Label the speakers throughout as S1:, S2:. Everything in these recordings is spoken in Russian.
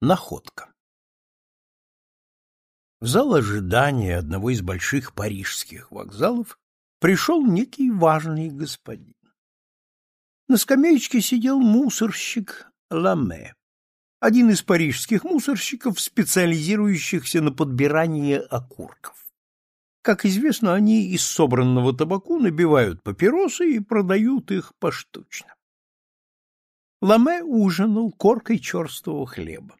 S1: Находка. В зал ожидания одного из больших парижских вокзалов пришел некий важный господин. На скамеечке сидел мусорщик Ламе, один из парижских мусорщиков, специализирующихся на подбирании окурков. Как известно, они из собранного табаку набивают папиросы и продают их поштучно. Ламе ужинал коркой черствого хлеба.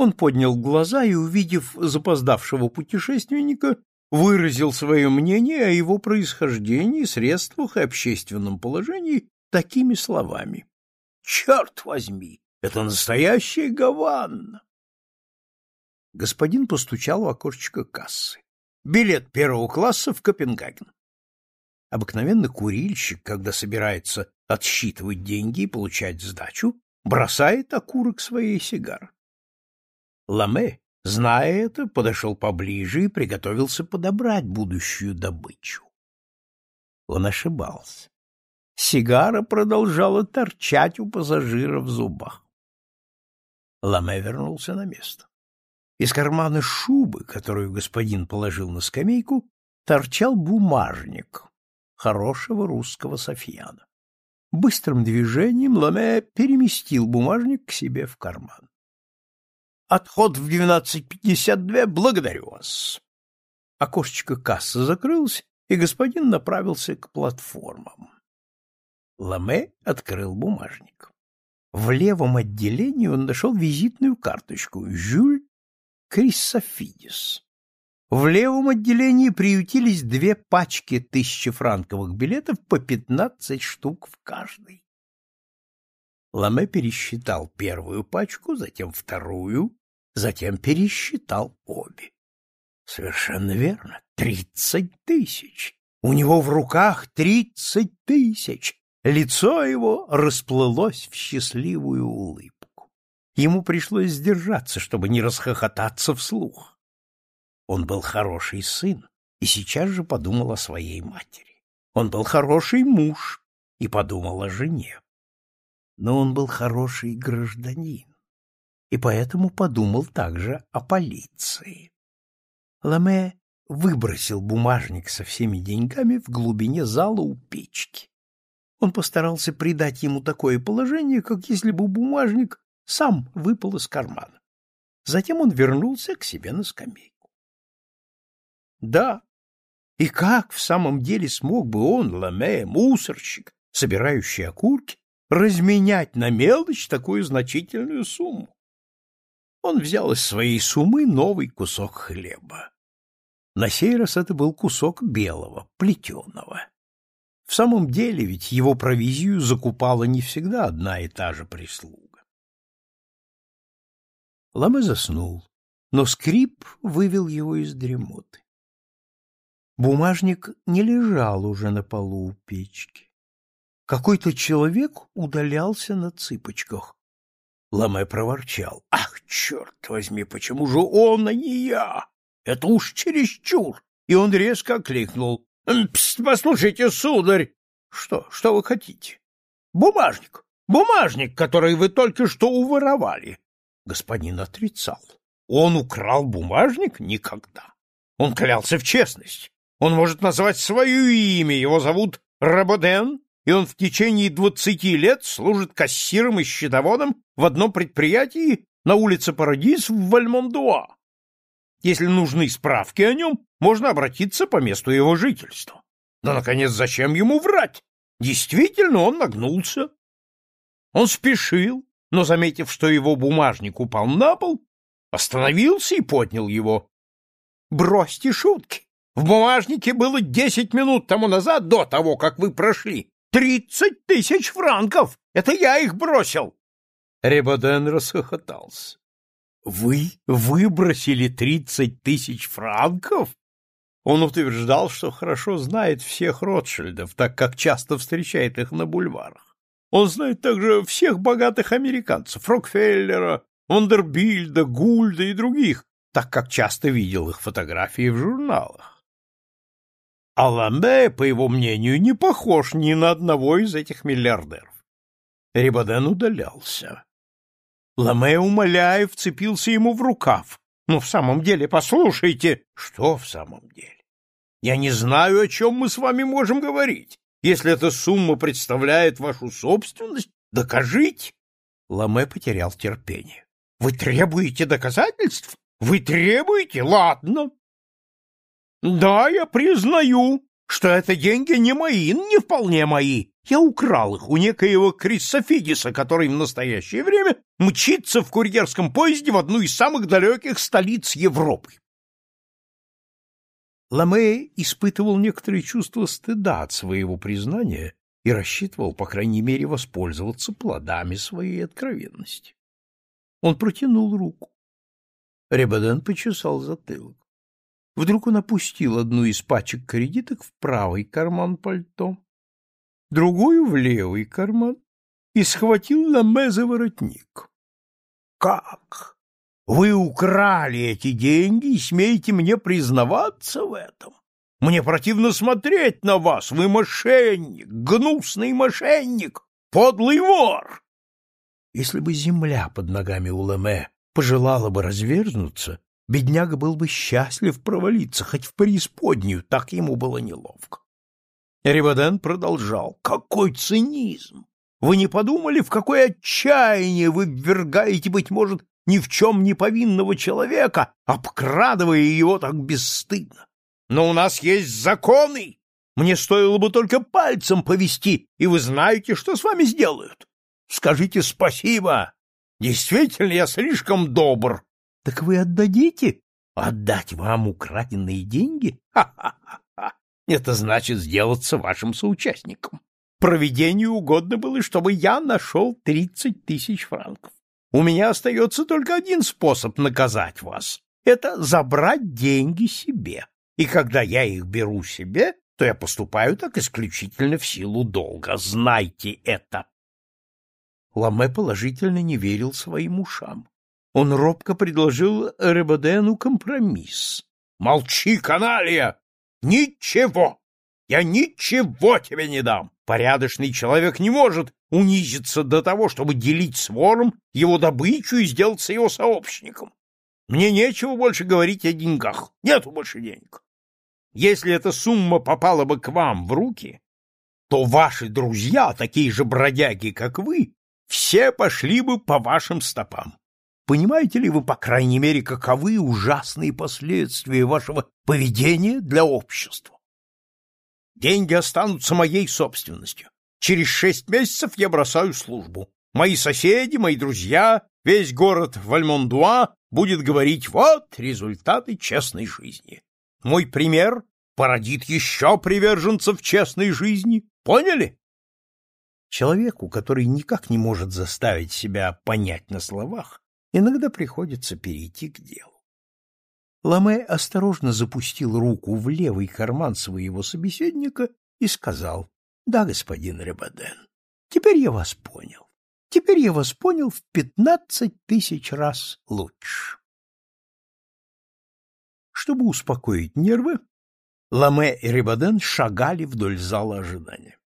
S1: Он поднял глаза и, увидев запоздавшего путешественника, выразил свое мнение о его происхождении, средствах и общественном положении такими словами. «Черт возьми! Это настоящая Гаванна!» Господин постучал в окошечко кассы. «Билет первого класса в Копенгаген». Обыкновенно курильщик, когда собирается отсчитывать деньги и получать сдачу, бросает окурок своей сигары. Ламе, зная это, подошел поближе и приготовился подобрать будущую добычу. Он ошибался. Сигара продолжала торчать у пассажира в зубах. Ламе вернулся на место. Из кармана шубы, которую господин положил на скамейку, торчал бумажник хорошего русского софьяна. Быстрым движением Ламе переместил бумажник к себе в карман. Отход в 12.52. Благодарю вас. Окошечко кассы закрылось, и господин направился к платформам. Ламе открыл бумажник. В левом отделении он нашел визитную карточку «Жюль Криссофидис». В левом отделении приютились две пачки тысячефранковых билетов по пятнадцать штук в каждой. Ламе пересчитал первую пачку, затем вторую, затем пересчитал обе. Совершенно верно, тридцать тысяч. У него в руках тридцать тысяч. Лицо его расплылось в счастливую улыбку. Ему пришлось сдержаться, чтобы не расхохотаться вслух. Он был хороший сын и сейчас же подумал о своей матери. Он был хороший муж и подумал о жене. Но он был хороший гражданин и поэтому подумал также о полиции. Ламе выбросил бумажник со всеми деньгами в глубине зала у печки. Он постарался придать ему такое положение, как если бы бумажник сам выпал из кармана. Затем он вернулся к себе на скамейку. Да, и как в самом деле смог бы он, Ламе, мусорщик, собирающий окурки, разменять на мелочь такую значительную сумму? Он взял из своей сумы новый кусок хлеба. На сей раз это был кусок белого, плетеного. В самом деле ведь его провизию закупала не всегда одна и та же прислуга. Ламе заснул, но скрип вывел его из дремоты. Бумажник не лежал уже на полу у печки. Какой-то человек удалялся на цыпочках. Ламе проворчал. «Ах, черт возьми, почему же он, а не я? Это уж чересчур!» И он резко окликнул. «Пст, послушайте, сударь!» «Что? Что вы хотите?» «Бумажник! Бумажник, который вы только что уворовали!» Господин отрицал. Он украл бумажник? Никогда. Он клялся в честность. Он может назвать свое имя. Его зовут Рабоден, и он в течение двадцати лет служит кассиром и счетоводом в одном предприятии на улице Парадис в Вальмондуа. Если нужны справки о нем, можно обратиться по месту его жительства. Но, наконец, зачем ему врать? Действительно, он нагнулся. Он спешил, но, заметив, что его бумажник упал на пол, остановился и поднял его. Бросьте шутки. В бумажнике было десять минут тому назад, до того, как вы прошли. Тридцать тысяч франков! Это я их бросил!» Ребоден расхохотался. «Вы выбросили тридцать тысяч франков?» Он утверждал, что хорошо знает всех Ротшильдов, так как часто встречает их на бульварах. Он знает также всех богатых американцев, Рокфеллера, Вандербильда, Гульда и других, так как часто видел их фотографии в журналах. А Ламбе, по его мнению, не похож ни на одного из этих миллиардеров. Рибаден удалялся. Ламе, умоляя, вцепился ему в рукав. Ну, в самом деле, послушайте. Что в самом деле? Я не знаю, о чем мы с вами можем говорить. Если эта сумма представляет вашу собственность, докажите. Ламе потерял терпение. Вы требуете доказательств? Вы требуете? Ладно. Да, я признаю, что это деньги не мои, не вполне мои. Я украл их у некоего Криссофидиса, который в настоящее время мчится в курьерском поезде в одну из самых далеких столиц Европы. Ламе испытывал некоторые чувства стыда от своего признания и рассчитывал, по крайней мере, воспользоваться плодами своей откровенности. Он протянул руку. Ребаден почесал затылок. Вдруг он опустил одну из пачек кредиток в правый карман пальто, другую в левый карман и схватил Ламе за воротник. — Как? Вы украли эти деньги и смеете мне признаваться в этом? Мне противно смотреть на вас, вы мошенник, гнусный мошенник, подлый вор! Если бы земля под ногами у Ламе пожелала бы разверзнуться, бедняга был бы счастлив провалиться хоть в преисподнюю, так ему было неловко. Реваден продолжал. «Какой цинизм! Вы не подумали, в какое отчаяние вы ввергаете, быть может, ни в чем не повинного человека, обкрадывая его так бесстыдно? Но у нас есть законы! Мне стоило бы только пальцем повести, и вы знаете, что с вами сделают. Скажите спасибо! Действительно, я слишком добр. Так вы отдадите? Отдать вам украденные деньги? Ха-ха-ха! Это значит сделаться вашим соучастником. Проведению угодно было, чтобы я нашел тридцать тысяч франков. У меня остается только один способ наказать вас. Это забрать деньги себе. И когда я их беру себе, то я поступаю так исключительно в силу долга. Знайте это. Ламе положительно не верил своим ушам. Он робко предложил Ребодену компромисс. — Молчи, каналья! Ничего! Я ничего тебе не дам! Порядочный человек не может унизиться до того, чтобы делить с вором его добычу и сделаться его сообщником. Мне нечего больше говорить о деньгах. Нету больше денег. Если эта сумма попала бы к вам в руки, то ваши друзья, такие же бродяги, как вы, все пошли бы по вашим стопам. Понимаете ли вы, по крайней мере, каковы ужасные последствия вашего поведения для общества? Деньги останутся моей собственностью. Через шесть месяцев я бросаю службу. Мои соседи, мои друзья, весь город Вальмондуа будет говорить «вот результаты честной жизни». Мой пример породит еще приверженцев честной жизни. Поняли? Человеку, который никак не может заставить себя понять на словах, иногда приходится перейти к делу. Ламе осторожно запустил руку в левый карман своего собеседника и сказал, «Да, господин Ребаден, теперь я вас понял. Теперь я вас понял в пятнадцать тысяч раз лучше». Чтобы успокоить нервы, Ламе и Ребаден шагали вдоль зала ожидания.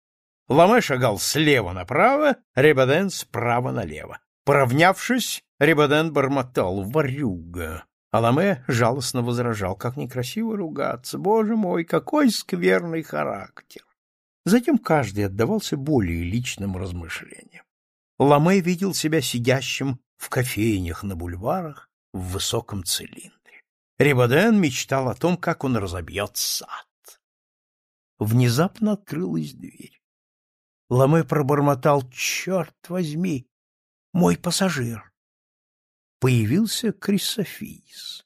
S1: Ламе шагал слева направо, Ребаден справа налево. Поравнявшись, Рибаден бормотал «Варюга!» Аламе жалостно возражал, как некрасиво ругаться. Боже мой, какой скверный характер! Затем каждый отдавался более личным размышлениям. Ламе видел себя сидящим в кофейнях на бульварах в высоком цилиндре. Рибаден мечтал о том, как он разобьет сад. Внезапно открылась дверь. Ламе пробормотал «Черт возьми! Мой пассажир!» Появился Крисофис.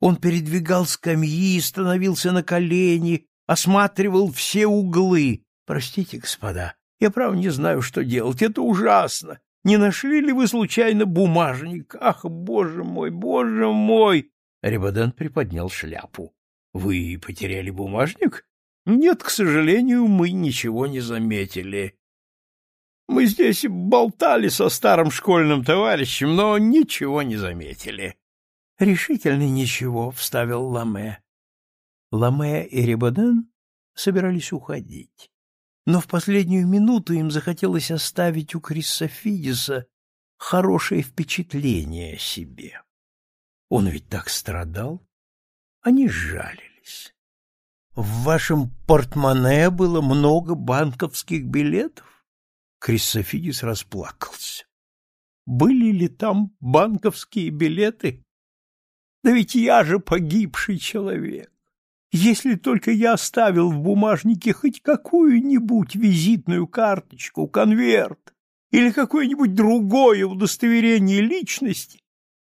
S1: Он передвигал скамьи, становился на колени, осматривал все углы. Простите, господа, я, право, не знаю, что делать. Это ужасно. Не нашли ли вы случайно бумажник? Ах, боже мой, боже мой! Ребодан приподнял шляпу. Вы потеряли бумажник? Нет, к сожалению, мы ничего не заметили. Мы здесь болтали со старым школьным товарищем, но ничего не заметили. — Решительно ничего, — вставил Ламе. Ламе и Рибаден собирались уходить. Но в последнюю минуту им захотелось оставить у Криссофидиса хорошее впечатление о себе. Он ведь так страдал. Они сжалились. В вашем портмоне было много банковских билетов? Криссофидис расплакался. Были ли там банковские билеты? Да ведь я же погибший человек. Если только я оставил в бумажнике хоть какую-нибудь визитную карточку, конверт или какое-нибудь другое удостоверение личности,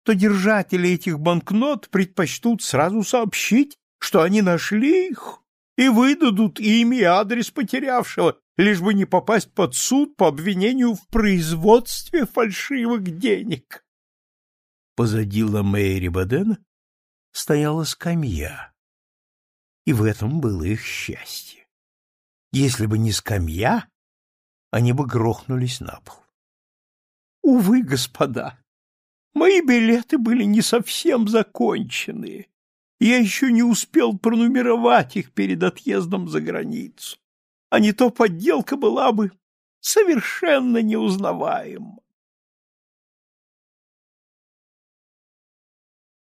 S1: то держатели этих банкнот предпочтут сразу сообщить, что они нашли их и выдадут имя и адрес потерявшего, лишь бы не попасть под суд по обвинению в производстве фальшивых денег. Позади Ламейри Бадена стояла скамья, и в этом было их счастье. Если бы не скамья, они бы грохнулись на пол. Увы, господа, мои билеты были не совсем законченные. Я еще не успел пронумеровать их перед отъездом за границу. А не то подделка была бы совершенно неузнаваема.